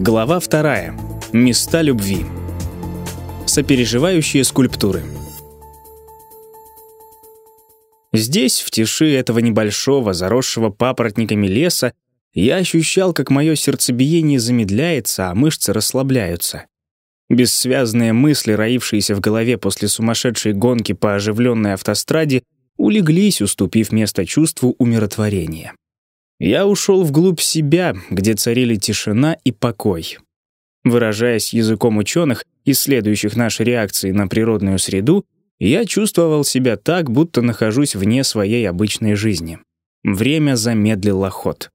Глава вторая. Места любви. Сопереживающие скульптуры. Здесь, в тиши этого небольшого, заросшего папоротниками леса, я ощущал, как мое сердцебиение замедляется, а мышцы расслабляются. Бессвязные мысли, роившиеся в голове после сумасшедшей гонки по оживленной автостраде, улеглись, уступив место чувству умиротворения. Я ушел вглубь себя, где царили тишина и покой. Выражаясь языком ученых, исследующих наши реакции на природную среду, я чувствовал себя так, будто нахожусь вне своей обычной жизни. Время замедлило ход.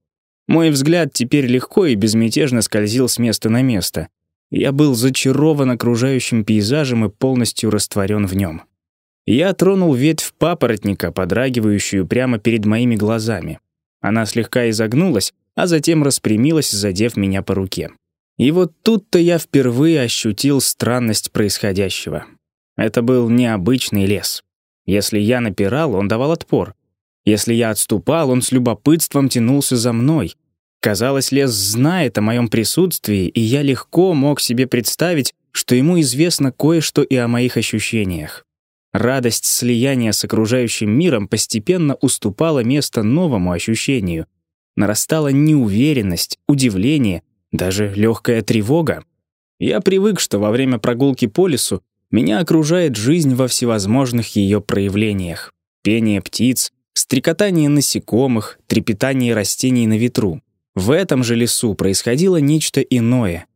Мой взгляд теперь легко и безмятежно скользил с места на место. Я был зачарован окружающим пейзажем и полностью растворен в нем. Я тронул ветвь папоротника, подрагивающую прямо перед моими глазами. Она слегка изогнулась, а затем распрямилась, задев меня по руке. И вот тут-то я впервые ощутил странность происходящего. Это был необычный лес. Если я напирал, он давал отпор. Если я отступал, он с любопытством тянулся за мной. Казалось, лес знает о моем присутствии, и я легко мог себе представить, что ему известно кое-что и о моих ощущениях. Радость слияния с окружающим миром постепенно уступала место новому ощущению. Нарастала неуверенность, удивление, даже легкая тревога. Я привык, что во время прогулки по лесу меня окружает жизнь во всевозможных ее проявлениях. Пение птиц, стрекотание насекомых, трепетание растений на ветру. В этом же лесу происходило нечто иное.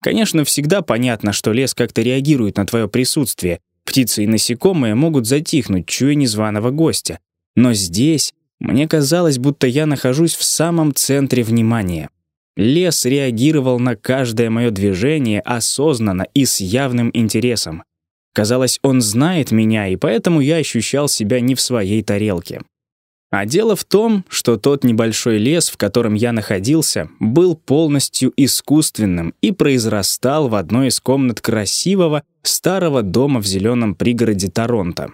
Конечно, всегда понятно, что лес как-то реагирует на твое присутствие, Птицы и насекомые могут затихнуть, чуя незваного гостя. Но здесь мне казалось, будто я нахожусь в самом центре внимания. Лес реагировал на каждое мое движение осознанно и с явным интересом. Казалось, он знает меня, и поэтому я ощущал себя не в своей тарелке. А дело в том, что тот небольшой лес, в котором я находился, был полностью искусственным и произрастал в одной из комнат красивого старого дома в зеленом пригороде Торонто.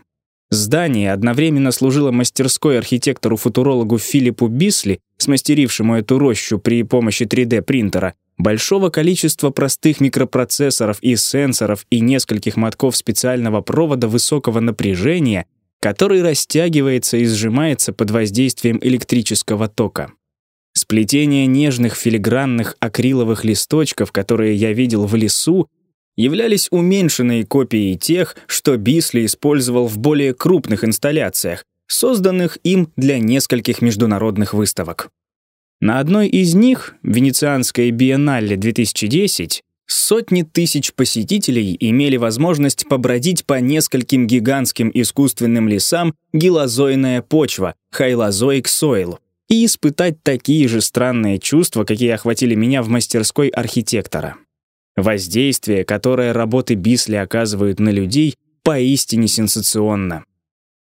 Здание одновременно служило мастерской архитектору-футурологу Филиппу Бисли, смастерившему эту рощу при помощи 3D-принтера, большого количества простых микропроцессоров и сенсоров и нескольких мотков специального провода высокого напряжения — который растягивается и сжимается под воздействием электрического тока. Сплетение нежных филигранных акриловых листочков, которые я видел в лесу, являлись уменьшенной копией тех, что Бисли использовал в более крупных инсталляциях, созданных им для нескольких международных выставок. На одной из них, Венецианской биеннале 2010, Сотни тысяч посетителей имели возможность побродить по нескольким гигантским искусственным лесам гилозойная почва, хайлозоик сойл, и испытать такие же странные чувства, какие охватили меня в мастерской архитектора. Воздействие, которое работы Бисли оказывают на людей, поистине сенсационно.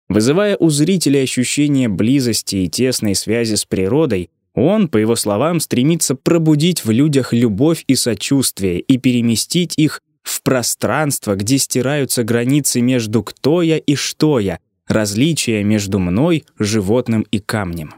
Вызывая у зрителей ощущение близости и тесной связи с природой, он, по его словам, стремится пробудить в людях любовь и сочувствие и переместить их в пространство, где стираются границы между кто я и что я, различия между мной, животным и камнем.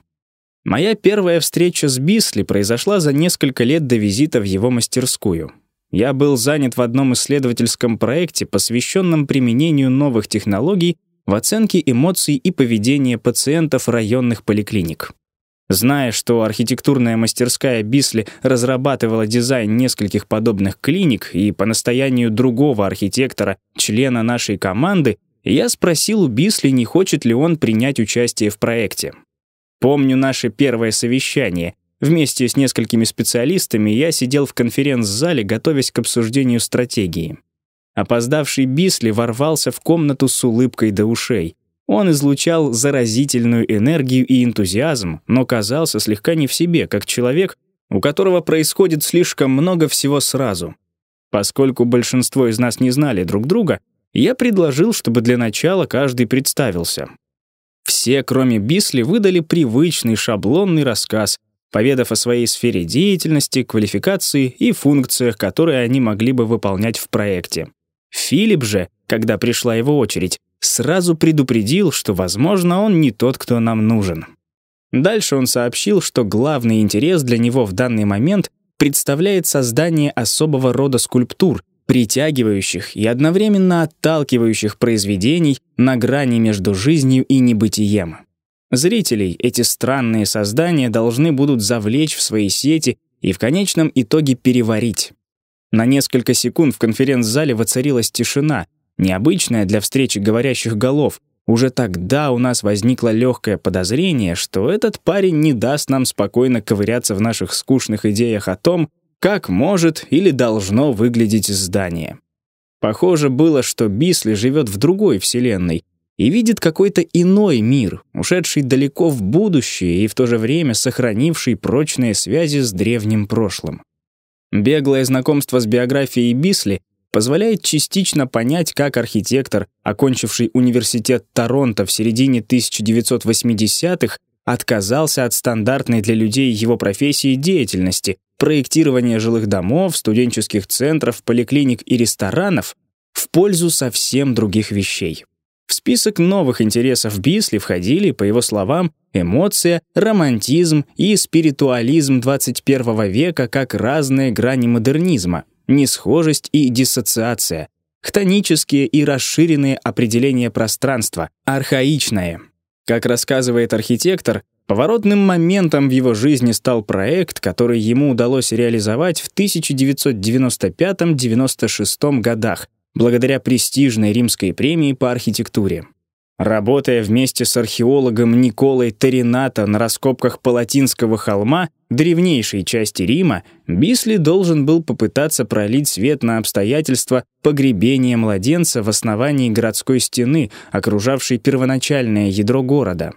Моя первая встреча с Бисли произошла за несколько лет до визита в его мастерскую. Я был занят в одном исследовательском проекте, посвященном применению новых технологий в оценке эмоций и поведения пациентов районных поликлиник. Зная, что архитектурная мастерская Бисли разрабатывала дизайн нескольких подобных клиник и по настоянию другого архитектора, члена нашей команды, я спросил у Бисли, не хочет ли он принять участие в проекте. Помню наше первое совещание. Вместе с несколькими специалистами я сидел в конференц-зале, готовясь к обсуждению стратегии. Опоздавший Бисли ворвался в комнату с улыбкой до ушей. Он излучал заразительную энергию и энтузиазм, но казался слегка не в себе, как человек, у которого происходит слишком много всего сразу. Поскольку большинство из нас не знали друг друга, я предложил, чтобы для начала каждый представился. Все, кроме Бисли, выдали привычный шаблонный рассказ, поведав о своей сфере деятельности, квалификации и функциях, которые они могли бы выполнять в проекте. Филипп же, когда пришла его очередь, сразу предупредил, что, возможно, он не тот, кто нам нужен. Дальше он сообщил, что главный интерес для него в данный момент — представляет создание особого рода скульптур, притягивающих и одновременно отталкивающих произведений на грани между жизнью и небытием. Зрителей эти странные создания должны будут завлечь в свои сети и в конечном итоге переварить. На несколько секунд в конференц-зале воцарилась тишина, необычная для встречи говорящих голов. Уже тогда у нас возникло легкое подозрение, что этот парень не даст нам спокойно ковыряться в наших скучных идеях о том, как может или должно выглядеть здание. Похоже было, что Бисли живет в другой вселенной и видит какой-то иной мир, ушедший далеко в будущее и в то же время сохранивший прочные связи с древним прошлым. Беглое знакомство с биографией Бисли позволяет частично понять, как архитектор, окончивший университет Торонто в середине 1980-х, отказался от стандартной для людей его профессии деятельности, проектирования жилых домов, студенческих центров, поликлиник и ресторанов в пользу совсем других вещей. В список новых интересов Бисли входили, по его словам, эмоция, романтизм и спиритуализм 21 века как разные грани модернизма, несхожесть и диссоциация, хтонические и расширенные определения пространства, архаичное. Как рассказывает архитектор, поворотным моментом в его жизни стал проект, который ему удалось реализовать в 1995-96 годах, благодаря престижной римской премии по архитектуре. Работая вместе с археологом Николой Таринато на раскопках Палатинского холма, древнейшей части Рима, Бисли должен был попытаться пролить свет на обстоятельства погребения младенца в основании городской стены, окружавшей первоначальное ядро города.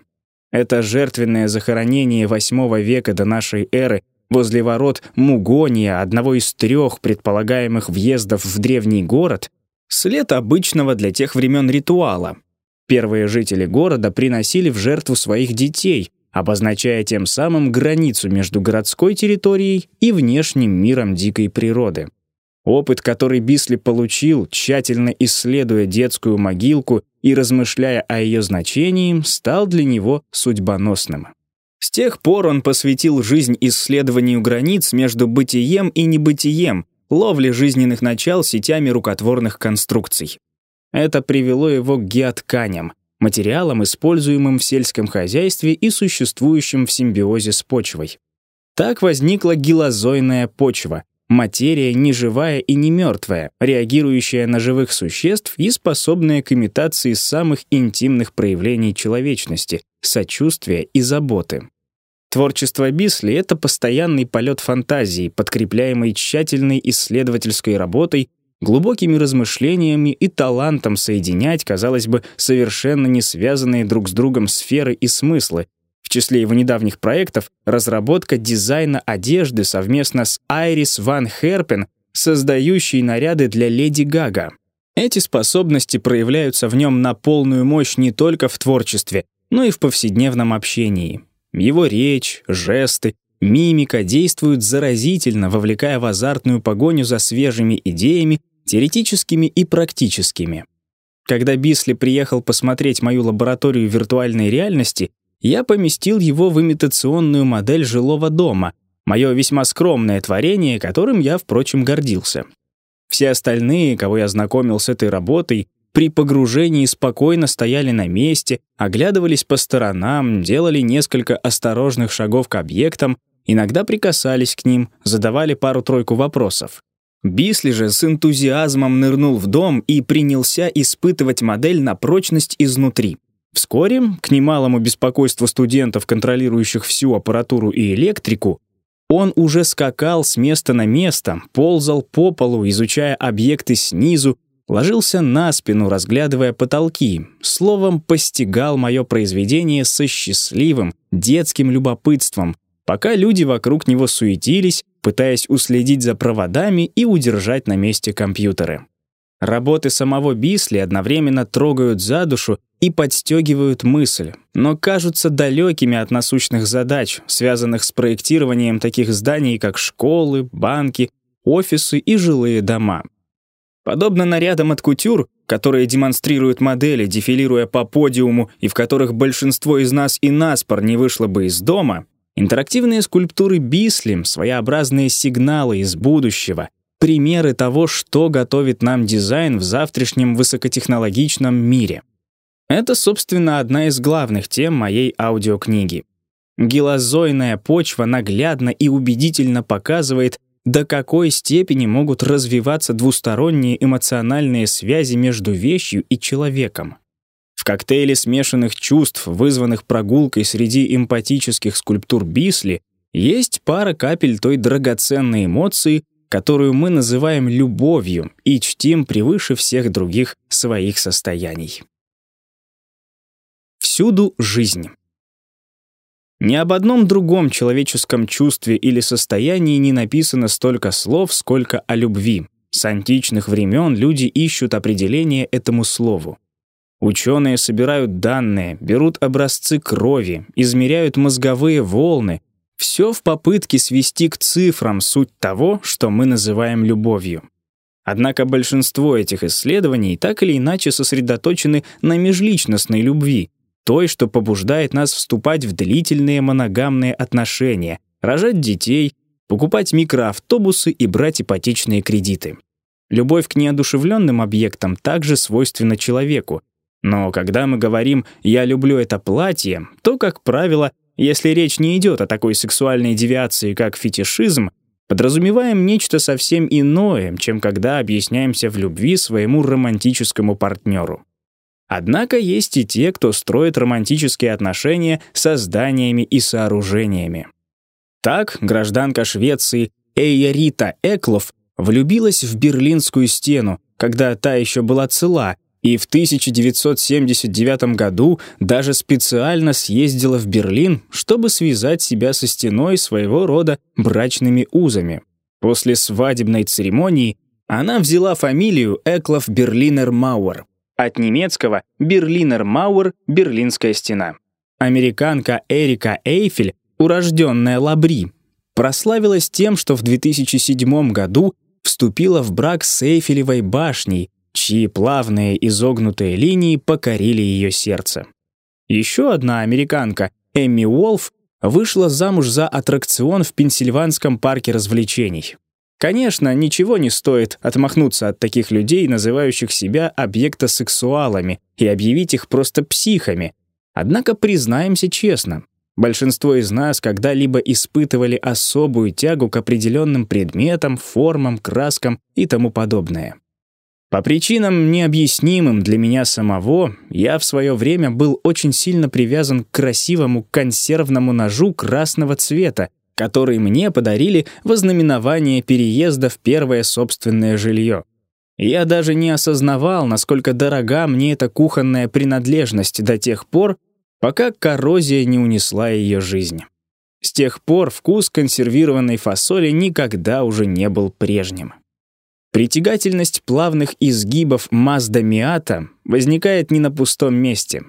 Это жертвенное захоронение VIII века до нашей эры возле ворот Мугония, одного из трех предполагаемых въездов в древний город, след обычного для тех времен ритуала, Первые жители города приносили в жертву своих детей, обозначая тем самым границу между городской территорией и внешним миром дикой природы. Опыт, который Бисли получил, тщательно исследуя детскую могилку и размышляя о ее значении, стал для него судьбоносным. С тех пор он посвятил жизнь исследованию границ между бытием и небытием, ловле жизненных начал сетями рукотворных конструкций. Это привело его к геотканям, материалам, используемым в сельском хозяйстве и существующим в симбиозе с почвой. Так возникла гилозойная почва, материя неживая и не мертвая, реагирующая на живых существ и способная к имитации самых интимных проявлений человечности, сочувствия и заботы. Творчество Бисли — это постоянный полет фантазии, подкрепляемый тщательной исследовательской работой глубокими размышлениями и талантом соединять, казалось бы, совершенно не связанные друг с другом сферы и смыслы. В числе его недавних проектов — разработка дизайна одежды совместно с Айрис Ван Херпен, создающей наряды для Леди Гага. Эти способности проявляются в нем на полную мощь не только в творчестве, но и в повседневном общении. Его речь, жесты, Мимика действует заразительно, вовлекая в азартную погоню за свежими идеями, теоретическими и практическими. Когда Бисли приехал посмотреть мою лабораторию виртуальной реальности, я поместил его в имитационную модель жилого дома, мое весьма скромное творение, которым я, впрочем, гордился. Все остальные, кого я знакомил с этой работой, при погружении спокойно стояли на месте, оглядывались по сторонам, делали несколько осторожных шагов к объектам, иногда прикасались к ним, задавали пару-тройку вопросов. Бисли же с энтузиазмом нырнул в дом и принялся испытывать модель на прочность изнутри. Вскоре, к немалому беспокойству студентов, контролирующих всю аппаратуру и электрику, он уже скакал с места на место, ползал по полу, изучая объекты снизу, ложился на спину, разглядывая потолки, словом, постигал мое произведение со счастливым, детским любопытством, пока люди вокруг него суетились, пытаясь уследить за проводами и удержать на месте компьютеры. Работы самого Бисли одновременно трогают за душу и подстегивают мысль, но кажутся далекими от насущных задач, связанных с проектированием таких зданий, как школы, банки, офисы и жилые дома. Подобно нарядам от кутюр, которые демонстрируют модели, дефилируя по подиуму и в которых большинство из нас и наспор не вышло бы из дома, Интерактивные скульптуры Бисли — своеобразные сигналы из будущего, примеры того, что готовит нам дизайн в завтрашнем высокотехнологичном мире. Это, собственно, одна из главных тем моей аудиокниги. Гилозойная почва наглядно и убедительно показывает, до какой степени могут развиваться двусторонние эмоциональные связи между вещью и человеком. В коктейле смешанных чувств, вызванных прогулкой среди эмпатических скульптур Бисли, есть пара капель той драгоценной эмоции, которую мы называем любовью и чтим превыше всех других своих состояний. Всюду жизнь. Ни об одном другом человеческом чувстве или состоянии не написано столько слов, сколько о любви. С античных времен люди ищут определение этому слову. Ученые собирают данные, берут образцы крови, измеряют мозговые волны. Все в попытке свести к цифрам суть того, что мы называем любовью. Однако большинство этих исследований так или иначе сосредоточены на межличностной любви, той, что побуждает нас вступать в длительные моногамные отношения, рожать детей, покупать микроавтобусы и брать ипотечные кредиты. Любовь к неодушевленным объектам также свойственна человеку. Но когда мы говорим «я люблю это платье», то, как правило, если речь не идет о такой сексуальной девиации, как фетишизм, подразумеваем нечто совсем иное, чем когда объясняемся в любви своему романтическому партнеру. Однако есть и те, кто строит романтические отношения со зданиями и сооружениями. Так гражданка Швеции Эйя Рита Эклов влюбилась в Берлинскую стену, когда та еще была цела, и в 1979 году даже специально съездила в Берлин, чтобы связать себя со стеной своего рода брачными узами. После свадебной церемонии она взяла фамилию Эклов Берлинер Мауэр, от немецкого «Берлинер Мауэр» — «Берлинская стена». Американка Эрика Эйфель, урожденная Лабри, прославилась тем, что в 2007 году вступила в брак с Эйфелевой башней, чьи плавные изогнутые линии покорили ее сердце. Еще одна американка, Эмми Уолф, вышла замуж за аттракцион в Пенсильванском парке развлечений. Конечно, ничего не стоит отмахнуться от таких людей, называющих себя объектосексуалами, и объявить их просто психами. Однако признаемся честно, большинство из нас когда-либо испытывали особую тягу к определенным предметам, формам, краскам и тому подобное. По причинам, необъяснимым для меня самого, я в свое время был очень сильно привязан к красивому консервному ножу красного цвета, который мне подарили во знаменование переезда в первое собственное жилье. Я даже не осознавал, насколько дорога мне эта кухонная принадлежность до тех пор, пока коррозия не унесла ее жизнь. С тех пор вкус консервированной фасоли никогда уже не был прежним. Притягательность плавных изгибов Мазда Миата возникает не на пустом месте.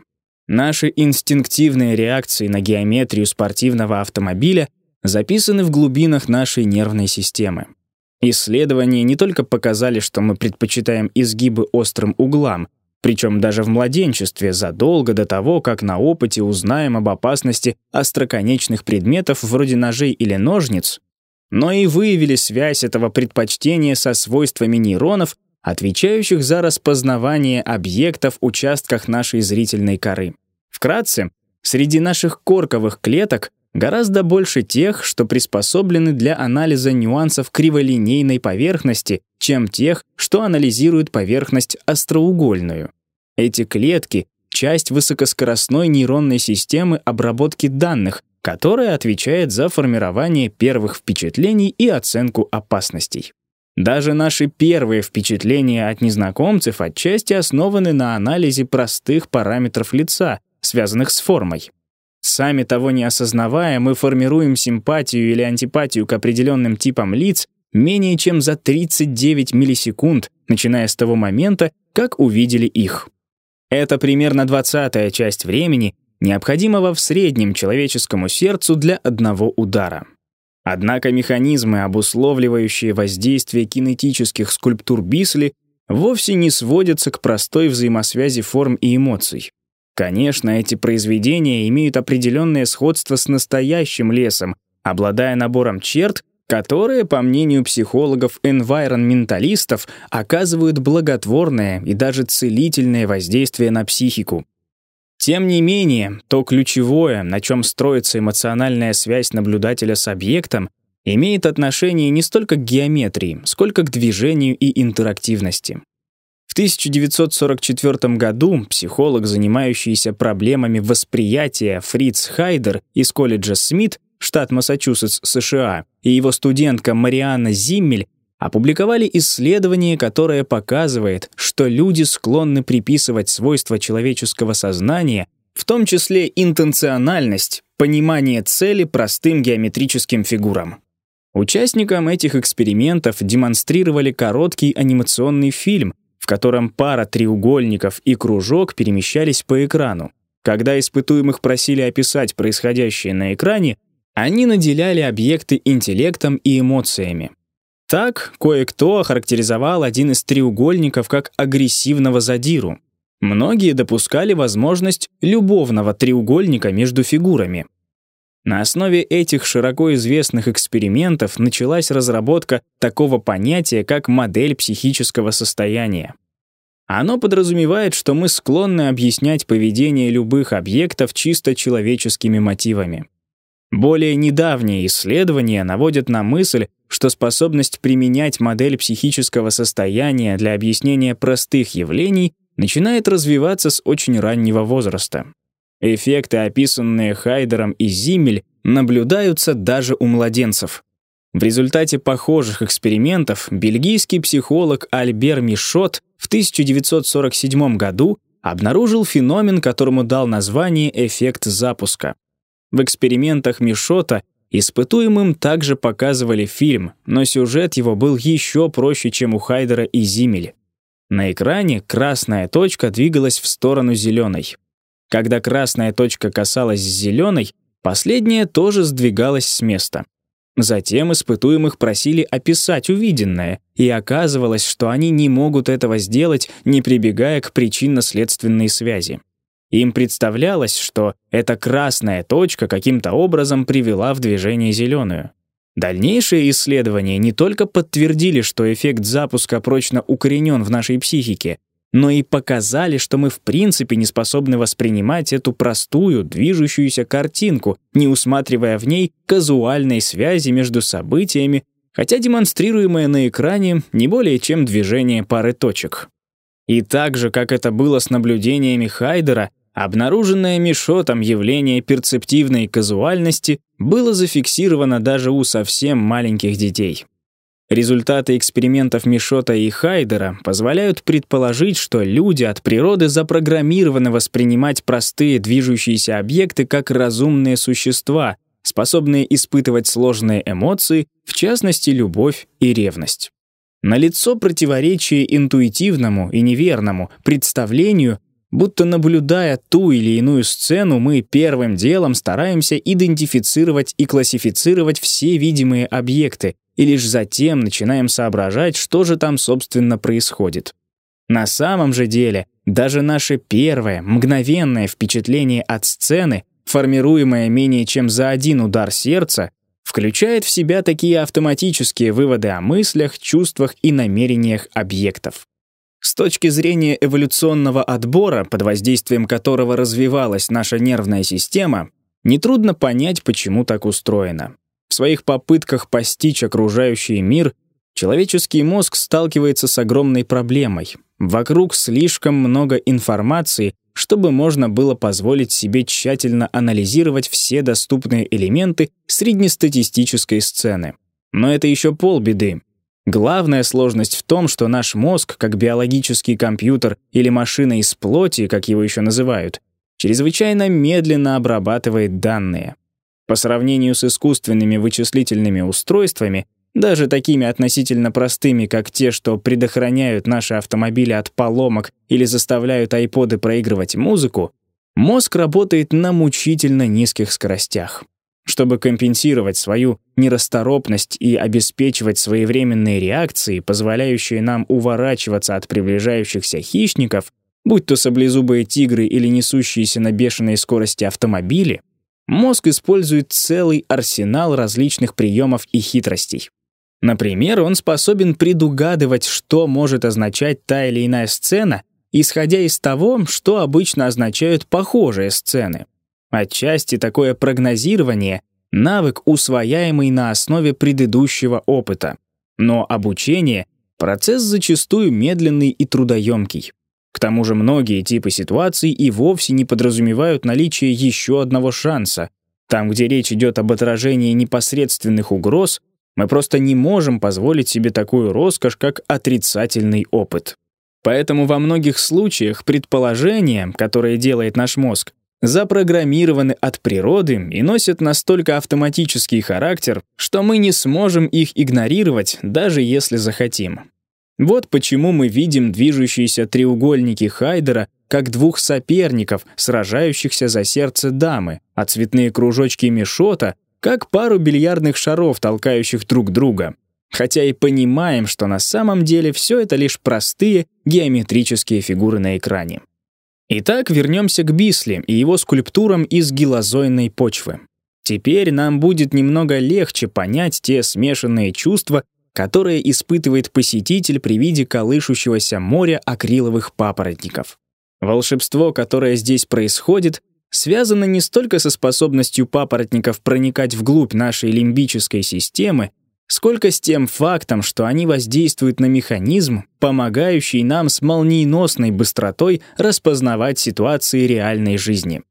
Наши инстинктивные реакции на геометрию спортивного автомобиля записаны в глубинах нашей нервной системы. Исследования не только показали, что мы предпочитаем изгибы острым углам, причем даже в младенчестве, задолго до того, как на опыте узнаем об опасности остроконечных предметов вроде ножей или ножниц, но и выявили связь этого предпочтения со свойствами нейронов, отвечающих за распознавание объектов в участках нашей зрительной коры. Вкратце, среди наших корковых клеток гораздо больше тех, что приспособлены для анализа нюансов криволинейной поверхности, чем тех, что анализируют поверхность остроугольную. Эти клетки — часть высокоскоростной нейронной системы обработки данных, которая отвечает за формирование первых впечатлений и оценку опасностей. Даже наши первые впечатления от незнакомцев отчасти основаны на анализе простых параметров лица, связанных с формой. Сами того не осознавая, мы формируем симпатию или антипатию к определенным типам лиц менее чем за 39 миллисекунд, начиная с того момента, как увидели их. Это примерно двадцатая часть времени, необходимого в среднем человеческому сердцу для одного удара. Однако механизмы, обусловливающие воздействие кинетических скульптур Бисли, вовсе не сводятся к простой взаимосвязи форм и эмоций. Конечно, эти произведения имеют определенное сходство с настоящим лесом, обладая набором черт, которые, по мнению психологов-энвайронменталистов, оказывают благотворное и даже целительное воздействие на психику. Тем не менее, то ключевое, на чем строится эмоциональная связь наблюдателя с объектом, имеет отношение не столько к геометрии, сколько к движению и интерактивности. В 1944 году психолог, занимающийся проблемами восприятия Фриц Хайдер из колледжа Смит, штат Массачусетс, США, и его студентка Марианна Зиммель опубликовали исследование, которое показывает, что люди склонны приписывать свойства человеческого сознания, в том числе интенциональность, понимание цели простым геометрическим фигурам. Участникам этих экспериментов демонстрировали короткий анимационный фильм, в котором пара треугольников и кружок перемещались по экрану. Когда испытуемых просили описать происходящее на экране, они наделяли объекты интеллектом и эмоциями. Так, кое-кто охарактеризовал один из треугольников как агрессивного задиру. Многие допускали возможность любовного треугольника между фигурами. На основе этих широко известных экспериментов началась разработка такого понятия, как модель психического состояния. Оно подразумевает, что мы склонны объяснять поведение любых объектов чисто человеческими мотивами. Более недавние исследования наводят на мысль, что способность применять модель психического состояния для объяснения простых явлений начинает развиваться с очень раннего возраста. Эффекты, описанные Хайдером и Зиммель, наблюдаются даже у младенцев. В результате похожих экспериментов бельгийский психолог Альбер Мишот в 1947 году обнаружил феномен, которому дал название эффект запуска. В экспериментах Мишота испытуемым также показывали фильм, но сюжет его был еще проще, чем у Хайдера и Зимель. На экране красная точка двигалась в сторону зеленой. Когда красная точка касалась зеленой, последняя тоже сдвигалась с места. Затем испытуемых просили описать увиденное, и оказывалось, что они не могут этого сделать, не прибегая к причинно-следственной связи. Им представлялось, что эта красная точка каким-то образом привела в движение зеленую. Дальнейшие исследования не только подтвердили, что эффект запуска прочно укоренен в нашей психике, но и показали, что мы в принципе не способны воспринимать эту простую, движущуюся картинку, не усматривая в ней казуальной связи между событиями, хотя демонстрируемое на экране не более чем движение пары точек. И так же, как это было с наблюдениями Хайдера, обнаруженное Мишотом явление перцептивной казуальности было зафиксировано даже у совсем маленьких детей. Результаты экспериментов Мишота и Хайдера позволяют предположить, что люди от природы запрограммированы воспринимать простые движущиеся объекты как разумные существа, способные испытывать сложные эмоции, в частности, любовь и ревность. Налицо противоречие интуитивному и неверному представлению, будто наблюдая ту или иную сцену, мы первым делом стараемся идентифицировать и классифицировать все видимые объекты, и лишь затем начинаем соображать, что же там, собственно, происходит. На самом же деле, даже наше первое, мгновенное впечатление от сцены, формируемое менее чем за один удар сердца, включает в себя такие автоматические выводы о мыслях, чувствах и намерениях объектов. С точки зрения эволюционного отбора, под воздействием которого развивалась наша нервная система, нетрудно понять, почему так устроено. В своих попытках постичь окружающий мир человеческий мозг сталкивается с огромной проблемой. Вокруг слишком много информации, чтобы можно было позволить себе тщательно анализировать все доступные элементы среднестатистической сцены. Но это еще полбеды. Главная сложность в том, что наш мозг, как биологический компьютер или машина из плоти, как его еще называют, чрезвычайно медленно обрабатывает данные. По сравнению с искусственными вычислительными устройствами, даже такими относительно простыми, как те, что предохраняют наши автомобили от поломок или заставляют айподы проигрывать музыку, мозг работает на мучительно низких скоростях. Чтобы компенсировать свою нерасторопность и обеспечивать своевременные реакции, позволяющие нам уворачиваться от приближающихся хищников, будь то саблезубые тигры или несущиеся на бешеной скорости автомобили, мозг использует целый арсенал различных приемов и хитростей. Например, он способен предугадывать, что может означать та или иная сцена, исходя из того, что обычно означают похожие сцены. Отчасти такое прогнозирование — навык, усвояемый на основе предыдущего опыта. Но обучение — процесс зачастую медленный и трудоемкий. К тому же многие типы ситуаций и вовсе не подразумевают наличие еще одного шанса. Там, где речь идет об отражении непосредственных угроз, мы просто не можем позволить себе такую роскошь, как отрицательный опыт. Поэтому во многих случаях предположения, которые делает наш мозг, запрограммированы от природы и носят настолько автоматический характер, что мы не сможем их игнорировать, даже если захотим. Вот почему мы видим движущиеся треугольники Хайдера как двух соперников, сражающихся за сердце дамы, а цветные кружочки Мишота как пару бильярдных шаров, толкающих друг друга. Хотя и понимаем, что на самом деле все это лишь простые геометрические фигуры на экране. Итак, вернемся к Бисли и его скульптурам из гилозойной почвы. Теперь нам будет немного легче понять те смешанные чувства, которые испытывает посетитель при виде колышущегося моря акриловых папоротников. Волшебство, которое здесь происходит, связано не столько со способностью папоротников проникать вглубь нашей лимбической системы, сколько с тем фактом, что они воздействуют на механизм, помогающий нам с молниеносной быстротой распознавать ситуации реальной жизни.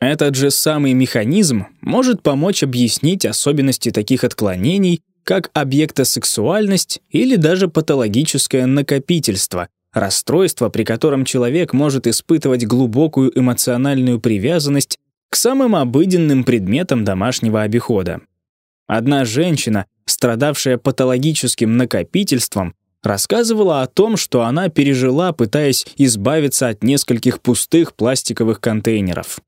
Этот же самый механизм может помочь объяснить особенности таких отклонений, как объектосексуальность или даже патологическое накопительство, расстройство, при котором человек может испытывать глубокую эмоциональную привязанность к самым обыденным предметам домашнего обихода. Одна женщина, страдавшая патологическим накопительством, рассказывала о том, что она пережила, пытаясь избавиться от нескольких пустых пластиковых контейнеров.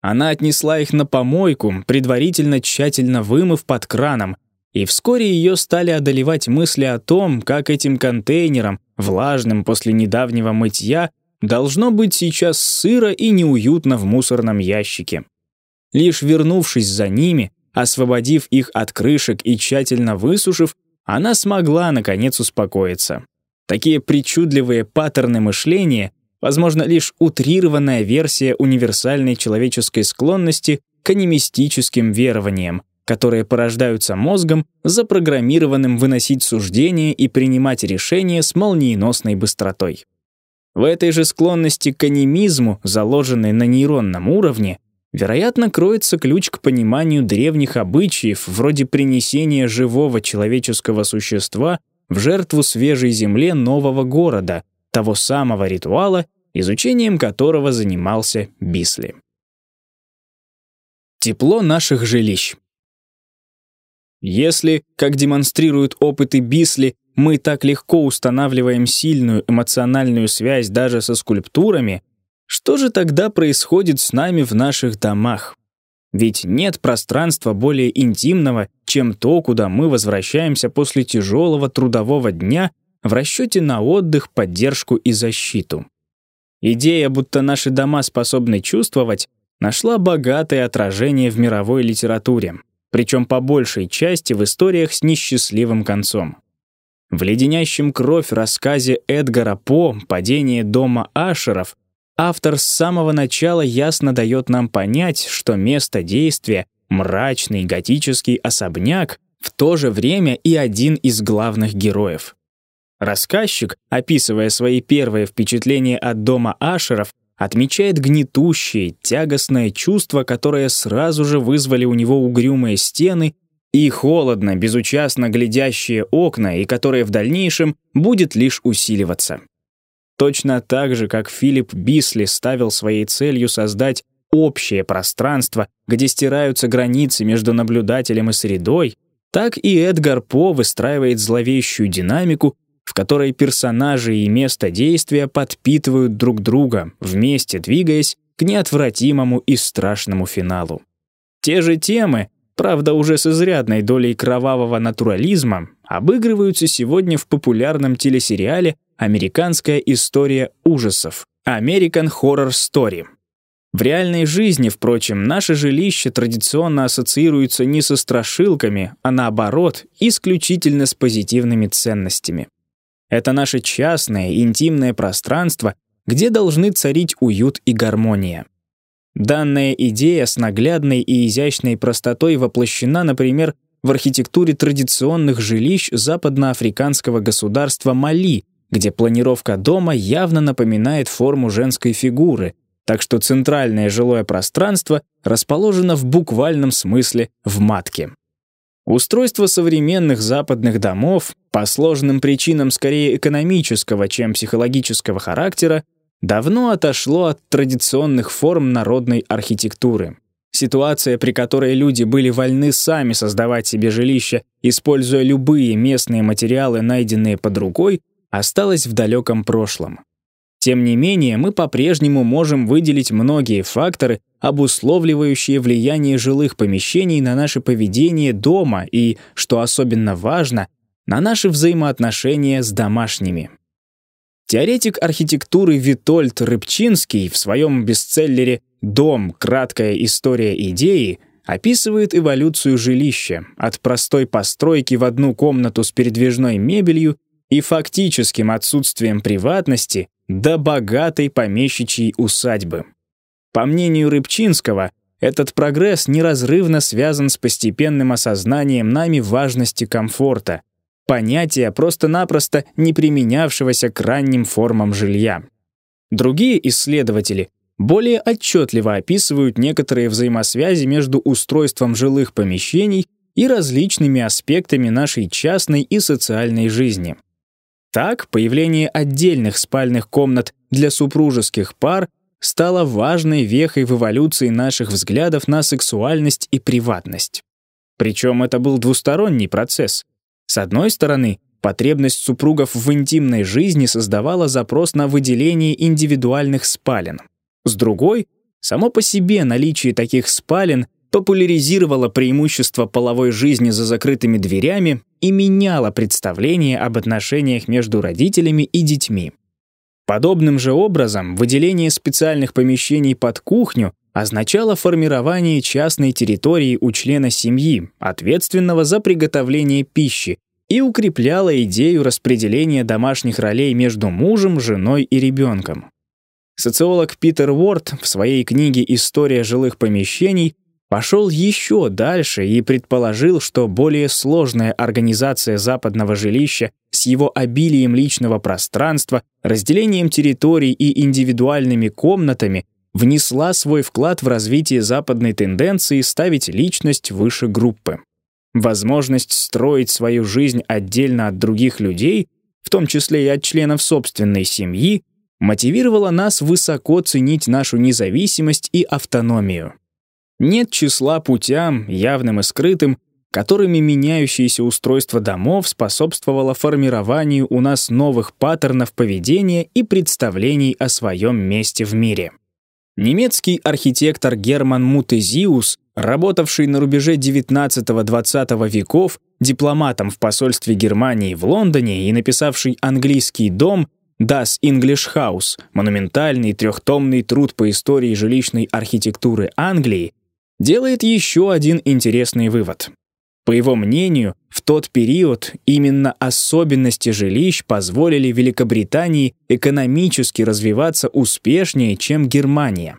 Она отнесла их на помойку, предварительно тщательно вымыв под краном, и вскоре ее стали одолевать мысли о том, как этим контейнерам, влажным после недавнего мытья, должно быть сейчас сыро и неуютно в мусорном ящике. Лишь вернувшись за ними, освободив их от крышек и тщательно высушив, она смогла, наконец, успокоиться. Такие причудливые паттерны мышления, возможно, лишь утрированная версия универсальной человеческой склонности к анимистическим верованиям, которые порождаются мозгом, запрограммированным выносить суждения и принимать решения с молниеносной быстротой. В этой же склонности к анимизму, заложенной на нейронном уровне, вероятно, кроется ключ к пониманию древних обычаев, вроде принесения живого человеческого существа в жертву свежей земле нового города, того самого ритуала, изучением которого занимался Бисли. Тепло наших жилищ. Если, как демонстрируют опыты Бисли, мы так легко устанавливаем сильную эмоциональную связь даже со скульптурами, что же тогда происходит с нами в наших домах? Ведь нет пространства более интимного, чем то, куда мы возвращаемся после тяжелого трудового дня в расчете на отдых, поддержку и защиту. Идея, будто наши дома способны чувствовать, нашла богатое отражение в мировой литературе причем по большей части в историях с несчастливым концом. В леденящем кровь рассказе Эдгара По «Падение дома Ашеров» автор с самого начала ясно дает нам понять, что место действия — мрачный готический особняк, в то же время и один из главных героев. Рассказчик, описывая свои первые впечатления от дома Ашеров, отмечает гнетущее, тягостное чувство, которое сразу же вызвали у него угрюмые стены и холодно, безучастно глядящие окна, и которое в дальнейшем будет лишь усиливаться. Точно так же, как Филипп Бисли ставил своей целью создать общее пространство, где стираются границы между наблюдателем и средой, так и Эдгар По выстраивает зловещую динамику, в которой персонажи и место действия подпитывают друг друга, вместе двигаясь к неотвратимому и страшному финалу. Те же темы, правда уже с изрядной долей кровавого натурализма, обыгрываются сегодня в популярном телесериале «Американская история ужасов», American Horror Story. В реальной жизни, впрочем, наше жилище традиционно ассоциируется не со страшилками, а наоборот, исключительно с позитивными ценностями. Это наше частное, интимное пространство, где должны царить уют и гармония. Данная идея с наглядной и изящной простотой воплощена, например, в архитектуре традиционных жилищ западноафриканского государства Мали, где планировка дома явно напоминает форму женской фигуры, так что центральное жилое пространство расположено в буквальном смысле в матке. Устройство современных западных домов, по сложным причинам скорее экономического, чем психологического характера, давно отошло от традиционных форм народной архитектуры. Ситуация, при которой люди были вольны сами создавать себе жилища, используя любые местные материалы, найденные под рукой, осталась в далеком прошлом. Тем не менее, мы по-прежнему можем выделить многие факторы, обусловливающие влияние жилых помещений на наше поведение дома и, что особенно важно, на наши взаимоотношения с домашними. Теоретик архитектуры Витольд Рыбчинский в своем бестселлере «Дом. Краткая история идеи» описывает эволюцию жилища от простой постройки в одну комнату с передвижной мебелью и фактическим отсутствием приватности до богатой помещичьей усадьбы. По мнению Рыбчинского, этот прогресс неразрывно связан с постепенным осознанием нами важности комфорта, понятия, просто-напросто не применявшегося к ранним формам жилья. Другие исследователи более отчетливо описывают некоторые взаимосвязи между устройством жилых помещений и различными аспектами нашей частной и социальной жизни. Так, появление отдельных спальных комнат для супружеских пар стало важной вехой в эволюции наших взглядов на сексуальность и приватность. Причем это был двусторонний процесс. С одной стороны, потребность супругов в интимной жизни создавала запрос на выделение индивидуальных спален. С другой, само по себе наличие таких спален популяризировало преимущество половой жизни за закрытыми дверями и меняло представление об отношениях между родителями и детьми. Подобным же образом выделение специальных помещений под кухню означало формирование частной территории у члена семьи, ответственного за приготовление пищи, и укрепляло идею распределения домашних ролей между мужем, женой и ребенком. Социолог Питер Уорд в своей книге «История жилых помещений» пошел еще дальше и предположил, что более сложная организация западного жилища с его обилием личного пространства, разделением территорий и индивидуальными комнатами внесла свой вклад в развитие западной тенденции ставить личность выше группы. Возможность строить свою жизнь отдельно от других людей, в том числе и от членов собственной семьи, мотивировала нас высоко ценить нашу независимость и автономию. Нет числа путям, явным и скрытым, которыми меняющееся устройство домов способствовало формированию у нас новых паттернов поведения и представлений о своем месте в мире. Немецкий архитектор Герман Мутезиус, работавший на рубеже XIX-XX веков, дипломатом в посольстве Германии в Лондоне и написавший английский дом Das English House, монументальный трехтомный труд по истории жилищной архитектуры Англии, делает еще один интересный вывод. По его мнению, в тот период именно особенности жилищ позволили Великобритании экономически развиваться успешнее, чем Германия.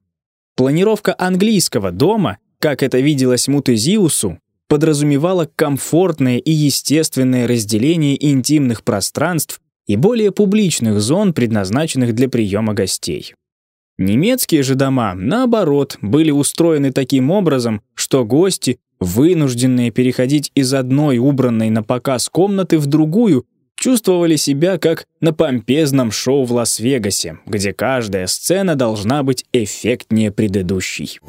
Планировка английского дома, как это виделось Мутезиусу, подразумевала комфортное и естественное разделение интимных пространств и более публичных зон, предназначенных для приема гостей. Немецкие же дома, наоборот, были устроены таким образом, что гости, вынужденные переходить из одной убранной на показ комнаты в другую, чувствовали себя как на помпезном шоу в Лас-Вегасе, где каждая сцена должна быть эффектнее предыдущей.